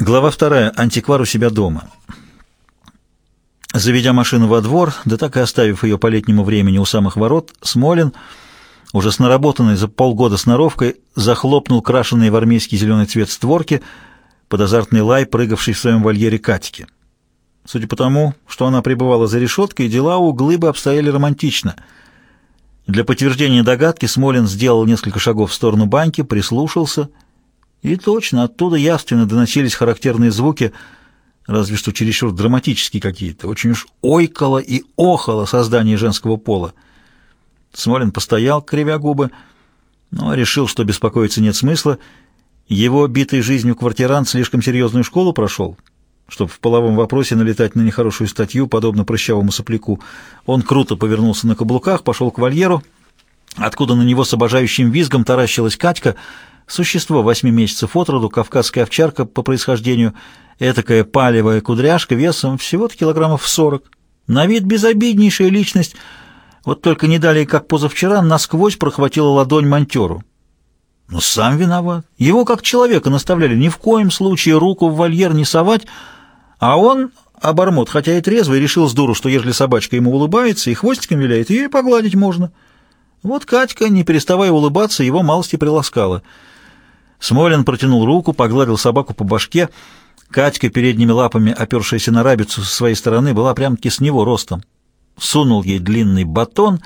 Глава вторая. Антиквар у себя дома. Заведя машину во двор, да так и оставив ее по летнему времени у самых ворот, Смолин, уже с наработанной за полгода сноровкой, захлопнул крашеные в армейский зеленый цвет створки под азартный лай, прыгавший в своем вольере Катьки. Судя по тому, что она пребывала за решеткой, дела у Глыбы обстояли романтично. Для подтверждения догадки Смолин сделал несколько шагов в сторону баньки, прислушался — и точно, оттуда явственно доносились характерные звуки, разве что чересчур драматические какие-то. Очень уж ойкало и охало создание женского пола. Смолин постоял, кривя губы, но решил, что беспокоиться нет смысла. Его битый жизнью квартирант слишком серьезную школу прошел, чтобы в половом вопросе налетать на нехорошую статью, подобно прыщавому сопляку. Он круто повернулся на каблуках, пошел к вольеру, откуда на него с обожающим визгом таращилась Катька — Существо восьми месяцев от роду, кавказская овчарка по происхождению, этакая палевая кудряшка весом всего-то килограммов сорок. На вид безобиднейшая личность, вот только не далее, как позавчера, насквозь прохватила ладонь монтеру. Но сам виноват. Его как человека наставляли ни в коем случае руку в вольер не совать, а он, обормот, хотя и трезвый, решил с дуру, что ежели собачка ему улыбается и хвостиком виляет, ее и погладить можно. Вот Катька, не переставая улыбаться, его малости приласкала — Смолин протянул руку, погладил собаку по башке. Катька, передними лапами опершаяся на рабицу со своей стороны, была прям-таки с него ростом. Сунул ей длинный батон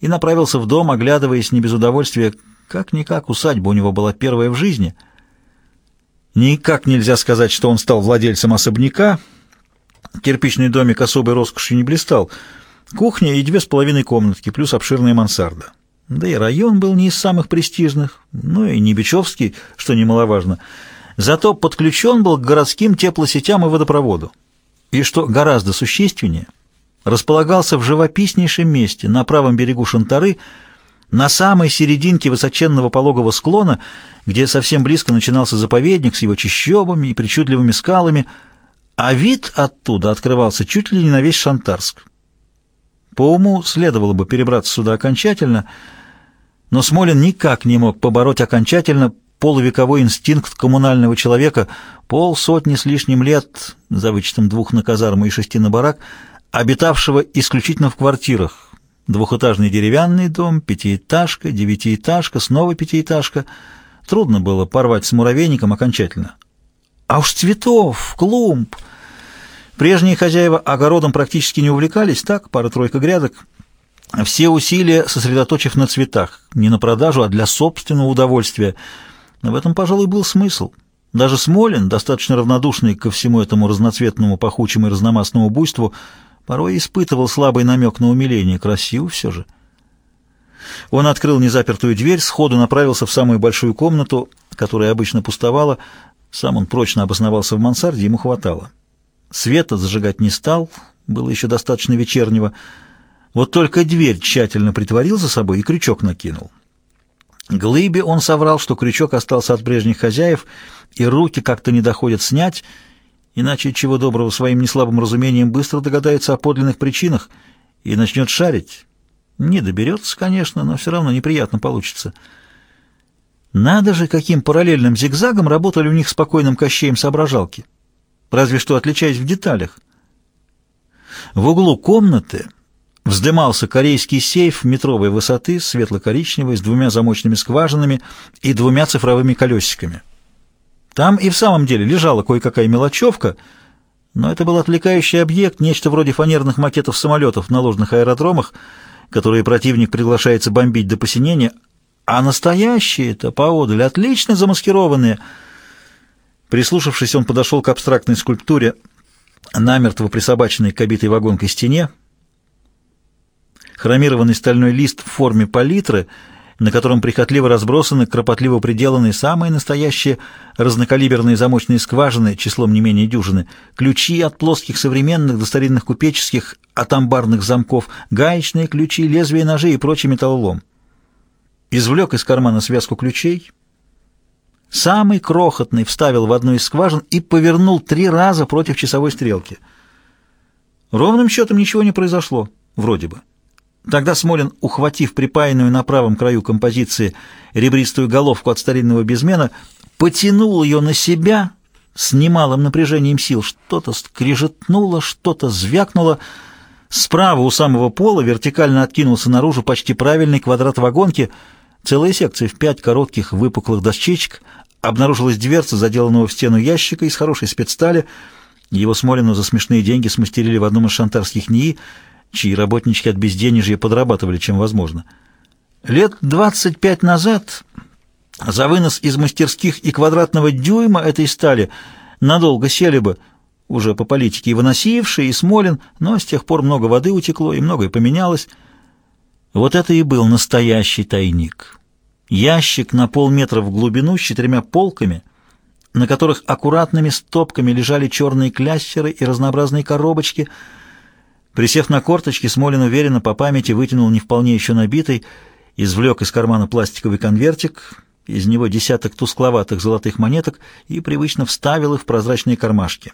и направился в дом, оглядываясь не без удовольствия. Как-никак усадьба у него была первая в жизни. Никак нельзя сказать, что он стал владельцем особняка. Кирпичный домик особой роскошью не блистал. Кухня и две с половиной комнатки, плюс обширная мансарда. Да и район был не из самых престижных, ну и не Бичевский, что немаловажно. Зато подключен был к городским теплосетям и водопроводу. И что гораздо существеннее, располагался в живописнейшем месте, на правом берегу Шантары, на самой серединке высоченного пологого склона, где совсем близко начинался заповедник с его чащобами и причудливыми скалами, а вид оттуда открывался чуть ли не на весь Шантарск. По уму следовало бы перебраться сюда окончательно, но Смолин никак не мог побороть окончательно полувековой инстинкт коммунального человека, полсотни с лишним лет, за вычетом двух на казарму и шести на барак, обитавшего исключительно в квартирах. Двухэтажный деревянный дом, пятиэтажка, девятиэтажка, снова пятиэтажка. Трудно было порвать с муравейником окончательно. А уж цветов, клумб... Прежние хозяева огородом практически не увлекались, так, пара-тройка грядок. Все усилия сосредоточив на цветах, не на продажу, а для собственного удовольствия. В этом, пожалуй, был смысл. Даже Смолин, достаточно равнодушный ко всему этому разноцветному, пахучему и разномастному буйству, порой испытывал слабый намек на умиление. Красиво все же. Он открыл незапертую дверь, сходу направился в самую большую комнату, которая обычно пустовала. Сам он прочно обосновался в мансарде, ему хватало. Света зажигать не стал, было еще достаточно вечернего. Вот только дверь тщательно притворил за собой и крючок накинул. Глыбе он соврал, что крючок остался от прежних хозяев, и руки как-то не доходят снять, иначе чего доброго своим неслабым разумением быстро догадается о подлинных причинах и начнет шарить. Не доберется, конечно, но все равно неприятно получится. Надо же, каким параллельным зигзагом работали у них спокойным кощеем соображалки разве что отличаясь в деталях. В углу комнаты вздымался корейский сейф метровой высоты, светло-коричневый, с двумя замочными скважинами и двумя цифровыми колесиками. Там и в самом деле лежала кое-какая мелочевка, но это был отвлекающий объект, нечто вроде фанерных макетов самолетов на ложных аэродромах, которые противник приглашается бомбить до посинения, а настоящие-то поодаль, отлично замаскированные — Прислушавшись, он подошел к абстрактной скульптуре, намертво присобаченной к обитой вагонкой стене. Хромированный стальной лист в форме палитры, на котором прихотливо разбросаны, кропотливо приделанные самые настоящие разнокалиберные замочные скважины, числом не менее дюжины, ключи от плоских современных до старинных купеческих, от амбарных замков, гаечные ключи, лезвия ножей и прочий металлолом. Извлек из кармана связку ключей — Самый крохотный вставил в одну из скважин и повернул три раза против часовой стрелки. Ровным счетом ничего не произошло, вроде бы. Тогда Смолин, ухватив припаянную на правом краю композиции ребристую головку от старинного безмена, потянул ее на себя, с немалым напряжением сил. Что-то скрежетнуло, что-то звякнуло. Справа у самого пола вертикально откинулся наружу почти правильный квадрат вагонки. Целая секция в пять коротких выпуклых дощечек. Обнаружилась дверца, заделанного в стену ящика из хорошей спецстали. Его Смолину за смешные деньги смастерили в одном из шантарских НИИ, чьи работнички от безденежья подрабатывали, чем возможно. Лет двадцать пять назад за вынос из мастерских и квадратного дюйма этой стали надолго сели бы, уже по политике, и Выносивший, и Смолин, но с тех пор много воды утекло, и многое поменялось. Вот это и был настоящий тайник. Ящик на полметра в глубину с четырьмя полками, на которых аккуратными стопками лежали черные кляссеры и разнообразные коробочки. Присев на корточки, Смолин уверенно по памяти вытянул не вполне еще набитый, извлек из кармана пластиковый конвертик, из него десяток тускловатых золотых монеток и привычно вставил их в прозрачные кармашки.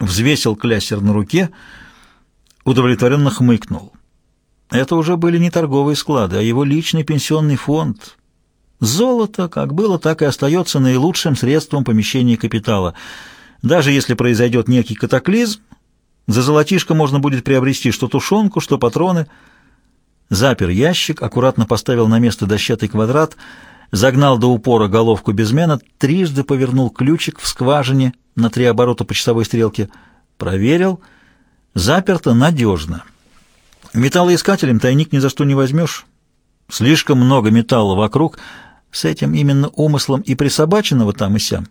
Взвесил клясер на руке, удовлетворенно хмыкнул. Это уже были не торговые склады, а его личный пенсионный фонд. Золото, как было, так и остается наилучшим средством помещения капитала. Даже если произойдет некий катаклизм, за золотишко можно будет приобрести что тушенку, что патроны. Запер ящик, аккуратно поставил на место дощатый квадрат — загнал до упора головку безмена, трижды повернул ключик в скважине на три оборота по часовой стрелке, проверил, заперто надежно. Металлоискателем тайник ни за что не возьмешь. Слишком много металла вокруг, с этим именно умыслом и присобаченного там и сям.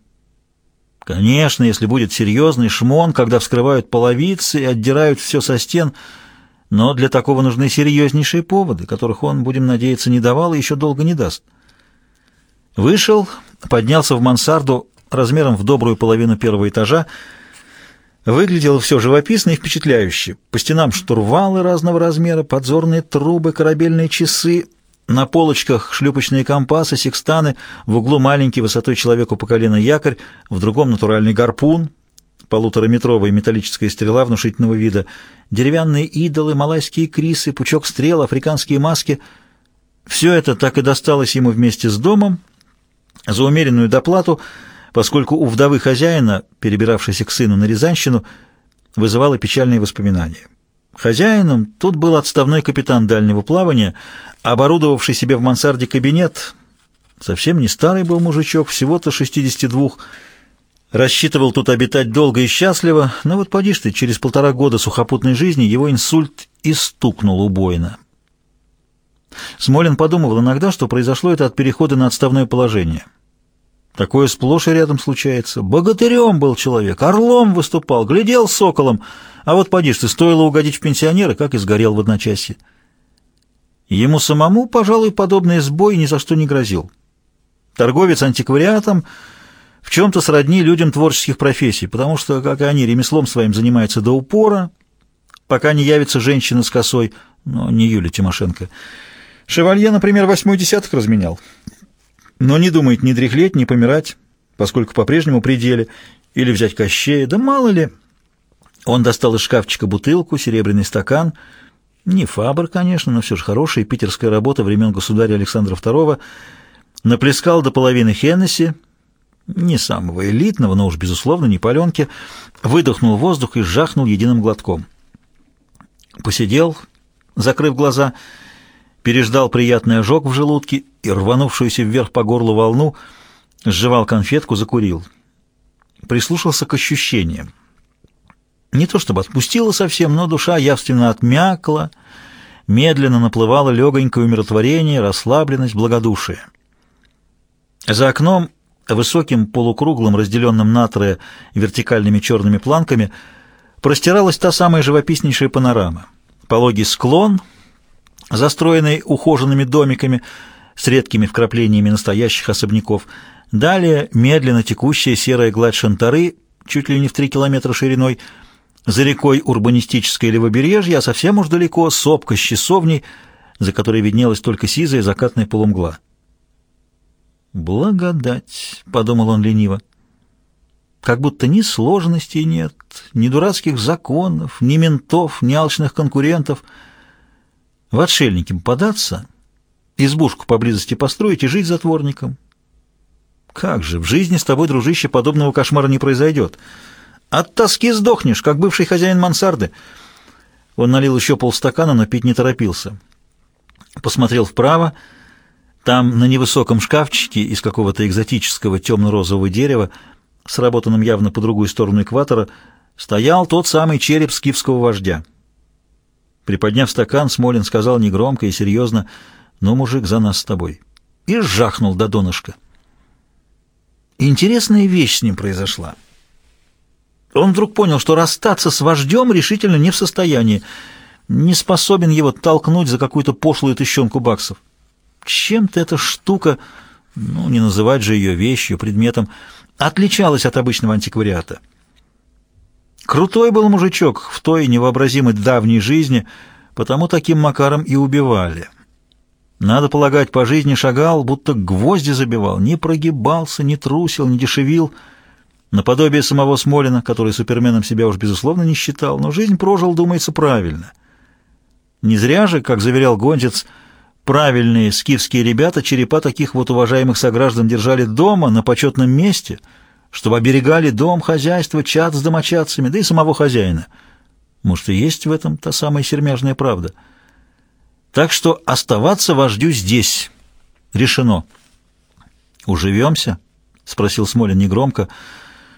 Конечно, если будет серьезный шмон, когда вскрывают половицы и отдирают все со стен, но для такого нужны серьезнейшие поводы, которых он, будем надеяться, не давал и еще долго не даст. Вышел, поднялся в мансарду размером в добрую половину первого этажа. Выглядело все живописно и впечатляюще. По стенам штурвалы разного размера, подзорные трубы, корабельные часы, на полочках шлюпочные компасы, секстаны, в углу маленький высотой человеку по колено якорь, в другом натуральный гарпун, полутораметровая металлическая стрела внушительного вида, деревянные идолы, малайские крисы, пучок стрел, африканские маски. Все это так и досталось ему вместе с домом, за умеренную доплату, поскольку у вдовы хозяина, перебиравшейся к сыну на Рязанщину, вызывало печальные воспоминания. Хозяином тут был отставной капитан дальнего плавания, оборудовавший себе в мансарде кабинет. Совсем не старый был мужичок, всего-то 62 Рассчитывал тут обитать долго и счастливо, но вот поди ты, через полтора года сухопутной жизни его инсульт и стукнул убойно. Смолин подумывал иногда, что произошло это от перехода на отставное положение. Такое сплошь и рядом случается. Богатырем был человек, орлом выступал, глядел соколом, а вот поди ты, стоило угодить в пенсионера, как и сгорел в одночасье. Ему самому, пожалуй, подобный сбой ни за что не грозил. Торговец антиквариатом в чем-то сродни людям творческих профессий, потому что, как и они, ремеслом своим занимаются до упора, пока не явится женщина с косой, но не Юля Тимошенко, Шевалье, например, восьмой десяток разменял. Но не думает ни дряхлеть, ни помирать, поскольку по-прежнему при деле. Или взять Кощея, да мало ли. Он достал из шкафчика бутылку, серебряный стакан. Не Фабр, конечно, но все же хорошая питерская работа времен государя Александра II. Наплескал до половины Хеннесси, не самого элитного, но уж, безусловно, не паленки, выдохнул воздух и жахнул единым глотком. Посидел, закрыв глаза, переждал приятный ожог в желудке и рванувшуюся вверх по горлу волну, сживал конфетку, закурил. Прислушался к ощущениям. Не то чтобы отпустила совсем, но душа явственно отмякла, медленно наплывало легонькое умиротворение, расслабленность, благодушие. За окном, высоким полукруглым, разделенным на трое вертикальными черными планками, простиралась та самая живописнейшая панорама. Пологий склон — застроенный ухоженными домиками с редкими вкраплениями настоящих особняков. Далее медленно текущая серая гладь Шантары, чуть ли не в три километра шириной, за рекой урбанистическое левобережье, а совсем уж далеко сопка с часовней, за которой виднелась только сизая закатная полумгла. «Благодать», — подумал он лениво, — «как будто ни сложностей нет, ни дурацких законов, ни ментов, ни алчных конкурентов». В отшельники податься, избушку поблизости построить и жить затворником. Как же, в жизни с тобой, дружище, подобного кошмара не произойдет. От тоски сдохнешь, как бывший хозяин мансарды. Он налил еще полстакана, но пить не торопился. Посмотрел вправо. Там на невысоком шкафчике из какого-то экзотического темно-розового дерева, сработанном явно по другую сторону экватора, стоял тот самый череп скифского вождя. Приподняв стакан, Смолин сказал негромко и серьезно, «Ну, мужик, за нас с тобой». И жахнул до донышка. Интересная вещь с ним произошла. Он вдруг понял, что расстаться с вождем решительно не в состоянии, не способен его толкнуть за какую-то пошлую тыщенку баксов. Чем-то эта штука, ну, не называть же ее вещью, предметом, отличалась от обычного антиквариата. Крутой был мужичок в той невообразимой давней жизни, потому таким макаром и убивали. Надо полагать, по жизни шагал, будто гвозди забивал, не прогибался, не трусил, не дешевил, наподобие самого Смолина, который суперменом себя уж безусловно не считал, но жизнь прожил, думается, правильно. Не зря же, как заверял Гонзец, правильные скифские ребята черепа таких вот уважаемых сограждан держали дома, на почетном месте — чтобы оберегали дом, хозяйство, чад с домочадцами, да и самого хозяина. Может, и есть в этом та самая сермяжная правда. Так что оставаться вождю здесь. Решено. «Уживемся?» — спросил Смолин негромко.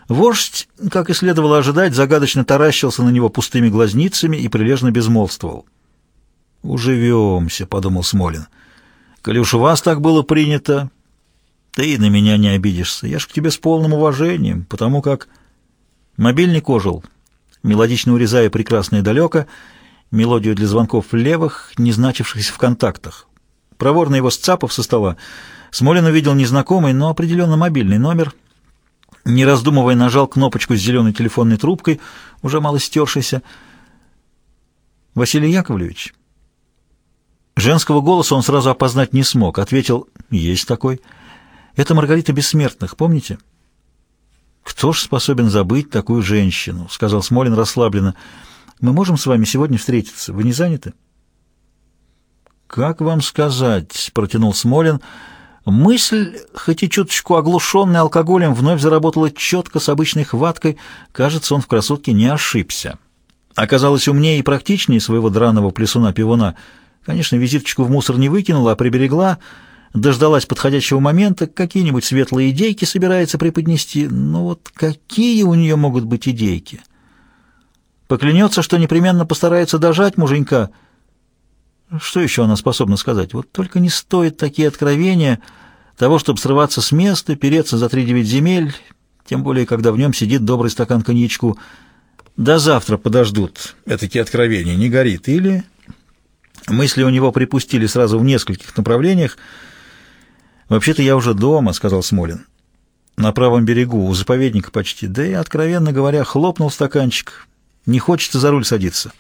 Вождь, как и следовало ожидать, загадочно таращился на него пустыми глазницами и прилежно безмолвствовал. «Уживемся», — подумал Смолин. «Коли уж у вас так было принято, ты на меня не обидишься. Я ж к тебе с полным уважением, потому как... Мобильник ожил, мелодично урезая прекрасное далеко, мелодию для звонков левых, не значившихся в контактах. Проворно его сцапав со стола, Смолин увидел незнакомый, но определенно мобильный номер. Не раздумывая, нажал кнопочку с зеленой телефонной трубкой, уже мало стершейся. «Василий Яковлевич?» Женского голоса он сразу опознать не смог. Ответил «Есть такой». Это Маргарита Бессмертных, помните? Кто ж способен забыть такую женщину? Сказал Смолин расслабленно. Мы можем с вами сегодня встретиться. Вы не заняты? Как вам сказать? Протянул Смолин. Мысль, хоть и чуточку оглушенная алкоголем, вновь заработала четко с обычной хваткой. Кажется, он в красотке не ошибся. Оказалось умнее и практичнее своего драного плесуна-пивуна. Конечно, визиточку в мусор не выкинула, а приберегла дождалась подходящего момента, какие-нибудь светлые идейки собирается преподнести. Ну вот какие у нее могут быть идейки? Поклянется, что непременно постарается дожать муженька. Что еще она способна сказать? Вот только не стоит такие откровения того, чтобы срываться с места, переться за три девять земель, тем более, когда в нем сидит добрый стакан коньячку. До завтра подождут такие откровения, не горит. Или... Мысли у него припустили сразу в нескольких направлениях, «Вообще-то я уже дома», — сказал Смолин. «На правом берегу, у заповедника почти. Да и, откровенно говоря, хлопнул стаканчик. Не хочется за руль садиться.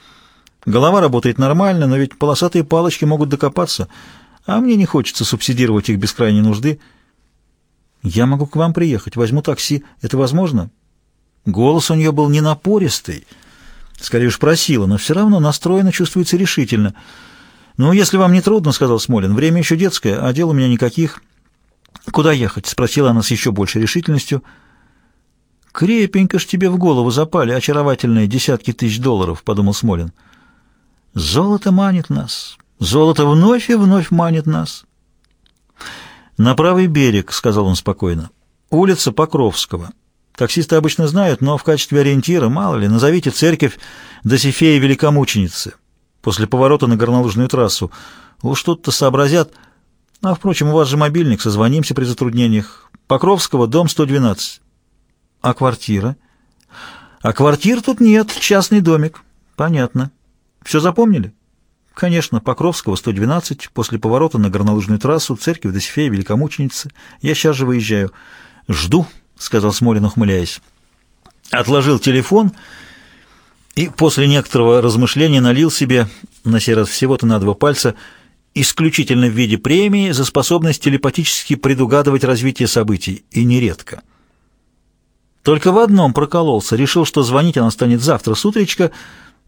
Голова работает нормально, но ведь полосатые палочки могут докопаться, а мне не хочется субсидировать их без крайней нужды. Я могу к вам приехать, возьму такси. Это возможно?» Голос у нее был не напористый, скорее уж просила, но все равно настроена чувствуется решительно. «Ну, если вам не трудно, — сказал Смолин, — время еще детское, а дел у меня никаких». «Куда ехать?» — спросила она с еще большей решительностью. «Крепенько ж тебе в голову запали очаровательные десятки тысяч долларов», — подумал Смолин. «Золото манит нас. Золото вновь и вновь манит нас». «На правый берег», — сказал он спокойно. «Улица Покровского. Таксисты обычно знают, но в качестве ориентира, мало ли, назовите церковь Досифея Великомученицы. После поворота на горнолыжную трассу. Уж тут-то сообразят...» А, впрочем, у вас же мобильник, созвонимся при затруднениях. Покровского, дом 112. А квартира? А квартир тут нет, частный домик. Понятно. Все запомнили? Конечно, Покровского, 112, после поворота на горнолыжную трассу, церковь Досифея Великомученицы. Я сейчас же выезжаю. Жду, сказал Смолин, ухмыляясь. Отложил телефон и после некоторого размышления налил себе, на сей раз всего-то на два пальца, исключительно в виде премии за способность телепатически предугадывать развитие событий, и нередко. Только в одном прокололся, решил, что звонить она станет завтра с утречка,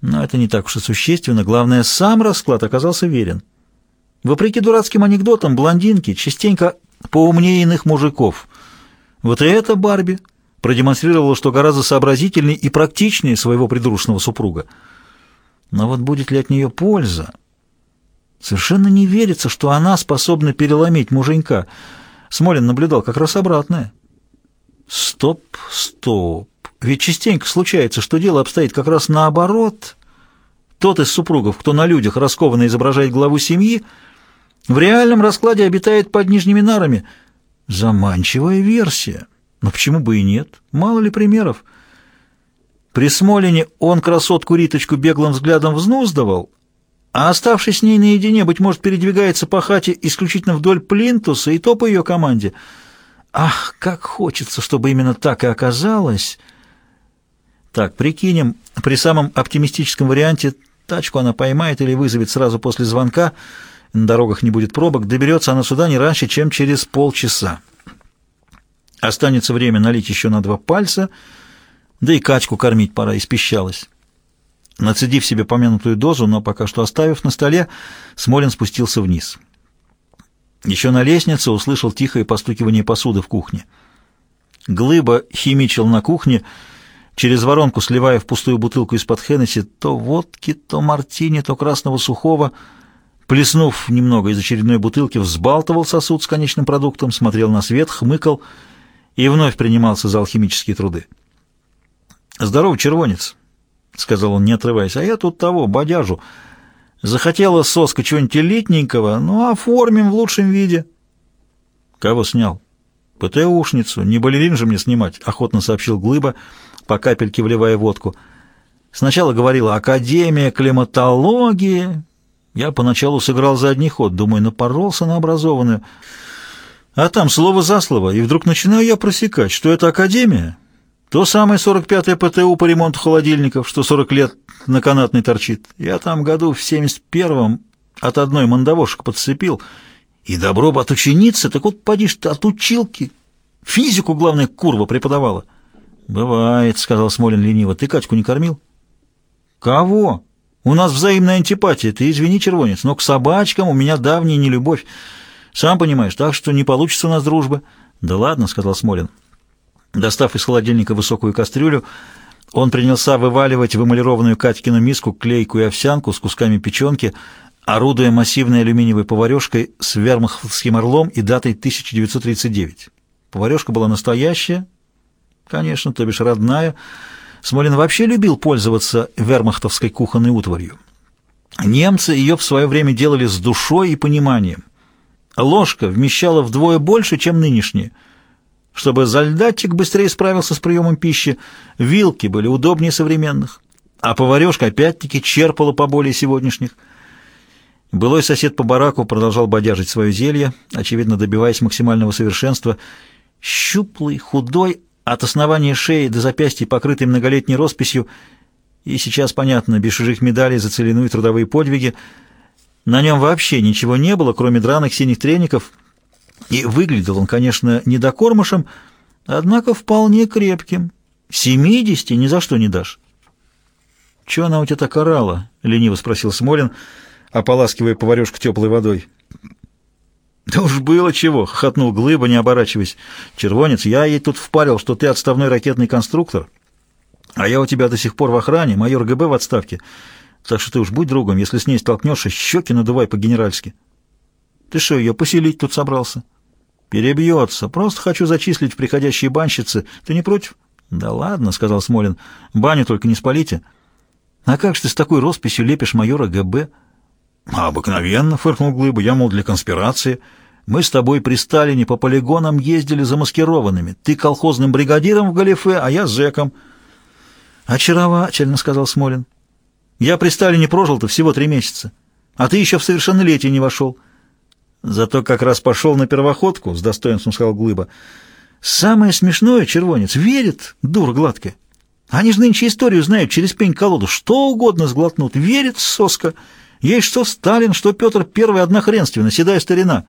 но это не так уж и существенно, главное, сам расклад оказался верен. Вопреки дурацким анекдотам, блондинки частенько поумнее иных мужиков. Вот и эта Барби продемонстрировала, что гораздо сообразительнее и практичнее своего придурочного супруга. Но вот будет ли от нее польза? Совершенно не верится, что она способна переломить муженька. Смолин наблюдал как раз обратное. Стоп, стоп. Ведь частенько случается, что дело обстоит как раз наоборот. Тот из супругов, кто на людях раскованно изображает главу семьи, в реальном раскладе обитает под нижними нарами. Заманчивая версия. Но почему бы и нет? Мало ли примеров. При Смолине он красотку Риточку беглым взглядом взнуздывал, а оставшись с ней наедине, быть может, передвигается по хате исключительно вдоль плинтуса и то по ее команде. Ах, как хочется, чтобы именно так и оказалось. Так, прикинем, при самом оптимистическом варианте тачку она поймает или вызовет сразу после звонка, на дорогах не будет пробок, доберется она сюда не раньше, чем через полчаса. Останется время налить еще на два пальца, да и качку кормить пора, испещалась. Нацедив себе помянутую дозу, но пока что оставив на столе, Смолин спустился вниз. Еще на лестнице услышал тихое постукивание посуды в кухне. Глыба химичил на кухне, через воронку сливая в пустую бутылку из-под Хеннесси то водки, то мартини, то красного сухого. Плеснув немного из очередной бутылки, взбалтывал сосуд с конечным продуктом, смотрел на свет, хмыкал и вновь принимался за алхимические труды. «Здорово, червонец!» — сказал он, не отрываясь. — А я тут того, бодяжу. Захотела соска чего-нибудь элитненького, ну, оформим в лучшем виде. — Кого снял? — ПТУшницу. Не балерин же мне снимать, — охотно сообщил Глыба, по капельке вливая водку. Сначала говорила «Академия климатологии». Я поначалу сыграл задний ход, думаю, напоролся на образованную. А там слово за слово, и вдруг начинаю я просекать, что это Академия, то самое 45-е ПТУ по ремонту холодильников, что 40 лет на канатной торчит. Я там году в 71-м от одной мандавошек подцепил. И добро бы от ученицы, так вот поди ты от училки. Физику, главное, курва преподавала. «Бывает», — сказал Смолин лениво. «Ты Катьку не кормил?» «Кого? У нас взаимная антипатия. Ты извини, червонец, но к собачкам у меня давняя нелюбовь. Сам понимаешь, так что не получится у нас дружба». «Да ладно», — сказал Смолин. Достав из холодильника высокую кастрюлю, он принялся вываливать в эмалированную Катькину миску клейкую овсянку с кусками печенки, орудуя массивной алюминиевой поварешкой с вермахтским орлом и датой 1939. Поварешка была настоящая, конечно, то бишь родная. Смолин вообще любил пользоваться вермахтовской кухонной утварью. Немцы ее в свое время делали с душой и пониманием. Ложка вмещала вдвое больше, чем нынешняя, чтобы зальдатчик быстрее справился с приемом пищи, вилки были удобнее современных, а поварешка опять-таки черпала поболее сегодняшних. Былой сосед по бараку продолжал бодяжить свое зелье, очевидно добиваясь максимального совершенства. Щуплый, худой, от основания шеи до запястья, покрытый многолетней росписью, и сейчас, понятно, без чужих медалей за целину и трудовые подвиги. На нем вообще ничего не было, кроме драных синих треников — и выглядел он, конечно, не докормышем, однако вполне крепким. Семидесяти ни за что не дашь. — Чего она у тебя так орала? — лениво спросил Смолин, ополаскивая поварешку теплой водой. — Да уж было чего, — хохотнул Глыба, не оборачиваясь. — Червонец, я ей тут впарил, что ты отставной ракетный конструктор, а я у тебя до сих пор в охране, майор ГБ в отставке. Так что ты уж будь другом, если с ней столкнешься, щеки надувай по-генеральски. — Ты что, ее поселить тут собрался? — «Перебьется. Просто хочу зачислить в приходящие банщицы. Ты не против?» «Да ладно», — сказал Смолин. «Баню только не спалите». «А как же ты с такой росписью лепишь майора ГБ?» «Обыкновенно», — фыркнул Глыба. «Я, мол, для конспирации. Мы с тобой при Сталине по полигонам ездили замаскированными. Ты колхозным бригадиром в галифе, а я зэком». «Очаровательно», — сказал Смолин. «Я при Сталине прожил-то всего три месяца, а ты еще в совершеннолетие не вошел». Зато как раз пошел на первоходку, с достоинством сказал Глыба. Самое смешное, червонец, верит, дур гладкая. Они же нынче историю знают через пень-колоду, что угодно сглотнут. Верит соска. Есть что Сталин, что Петр Первый однохренственно, седая старина.